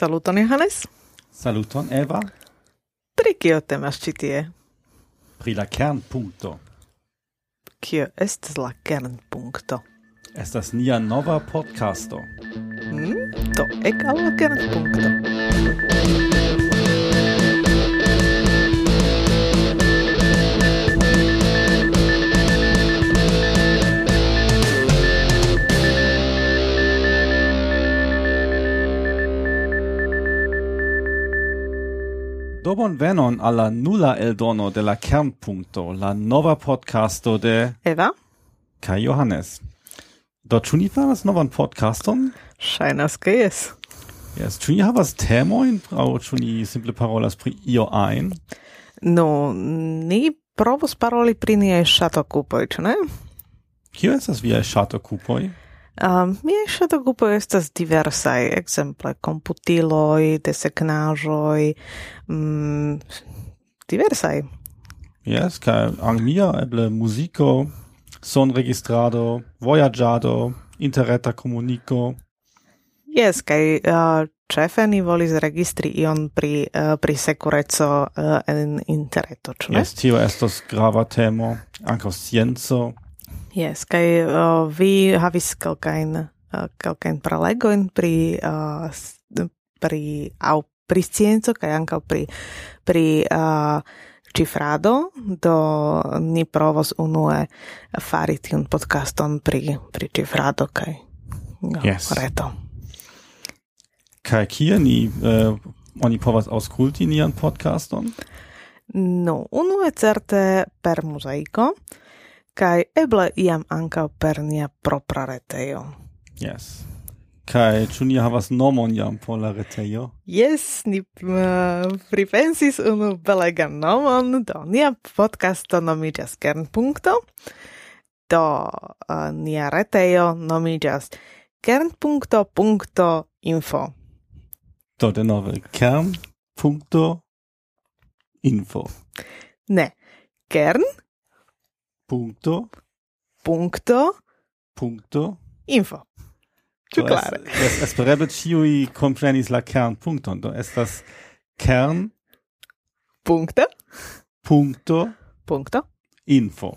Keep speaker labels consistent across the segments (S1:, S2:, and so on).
S1: Saluton Johannes.
S2: Saluton Eva.
S1: Pri kio temas ĉi tie?
S2: Pri la kernpunkto.
S1: Kio estas la kernpunkto?
S2: Estas nia nova podcasto.
S1: Mm, do ek al la kernpunkto.
S2: Dobon venon alla nulla eldono de la Kernpunkto, la nova podcasto de
S1: Eva
S2: kai Johannes. Do ĉu ni faras novan podcaston?
S1: Scheinas ke jes.
S2: Yes, ĉu ni havas temojn aŭ ĉu ni simple parolas pri io ajn?
S1: No, ni provos paroli pri niaj ŝatokupoj, ĉu ne?
S2: Kio estas viaj ŝatokupoj?
S1: Um, mia shata grupo estas diversai, exemple, computiloi, desecnajoi, mm, diversai.
S2: Yes, ca armia eble musico, son registrado, voyagiado, interreta comunico.
S1: Yes, kai uh, cefe ni volis registri ion pri uh, pri securezzo uh, en interreto, ĉu ne?
S2: Yes, tio estas grava temo, ankaŭ scienco.
S1: Yes, kai uh, vi havis kelkajn uh, kelkajn prelegojn pri uh, pri au pri scienco kaj ankaŭ pri pri uh, cifrado, do ni provos unue fari tiun podcaston pri, pri cifrado kaj no,
S2: yes.
S1: reto.
S2: Kaj kie ni uh, oni povas auskulti nian podcaston?
S1: No, unue certe per muziko, kai eble iam ankaŭ per nia propra retejo.
S2: Yes. Kai ĉu ni havas nomon jam por la retejo?
S1: Yes, ni uh, pripensis unu belegan nomon, do nia podcasto nomiĝas Kernpunkto, do uh, nia retejo nomiĝas kernpunkto.info.
S2: Do denove kernpunkto.info.
S1: Ne, kern
S2: Punto.
S1: Punto.
S2: Punto.
S1: Info. Ĉu klare?
S2: Es, espereble ĉiuj komprenis la kernpunkton. Do estas kern.
S1: Punkto.
S2: Punkto.
S1: Punkto.
S2: Info.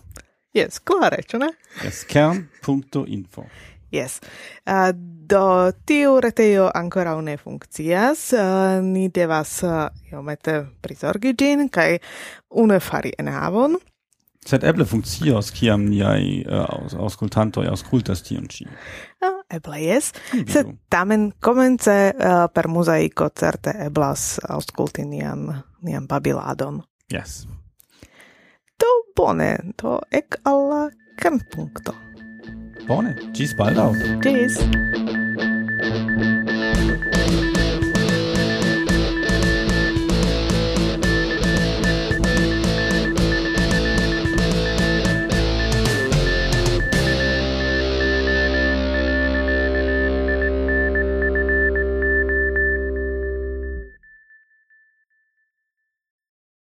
S1: Yes, klare, ĉu ne?
S2: Yes, kern. Punkto info.
S1: Yes. Uh, do tiu retejo ankoraŭ ne funkcias. Uh, ni devas uh, iomete prizorgi ĝin kaj une fari enhavon.
S2: Sed eble funkcios kiam niaj uh, aus, aŭskultantoj aŭskultas tion ĉi.
S1: Uh, eble jes, sed tamen komence uh, per muzaiko certe eblas aŭskulti nian nian babiladon.
S2: Yes.
S1: Do bone, do ek al la kernpunkto.
S2: Bone, ĝis baldaŭ.
S1: Ĝis.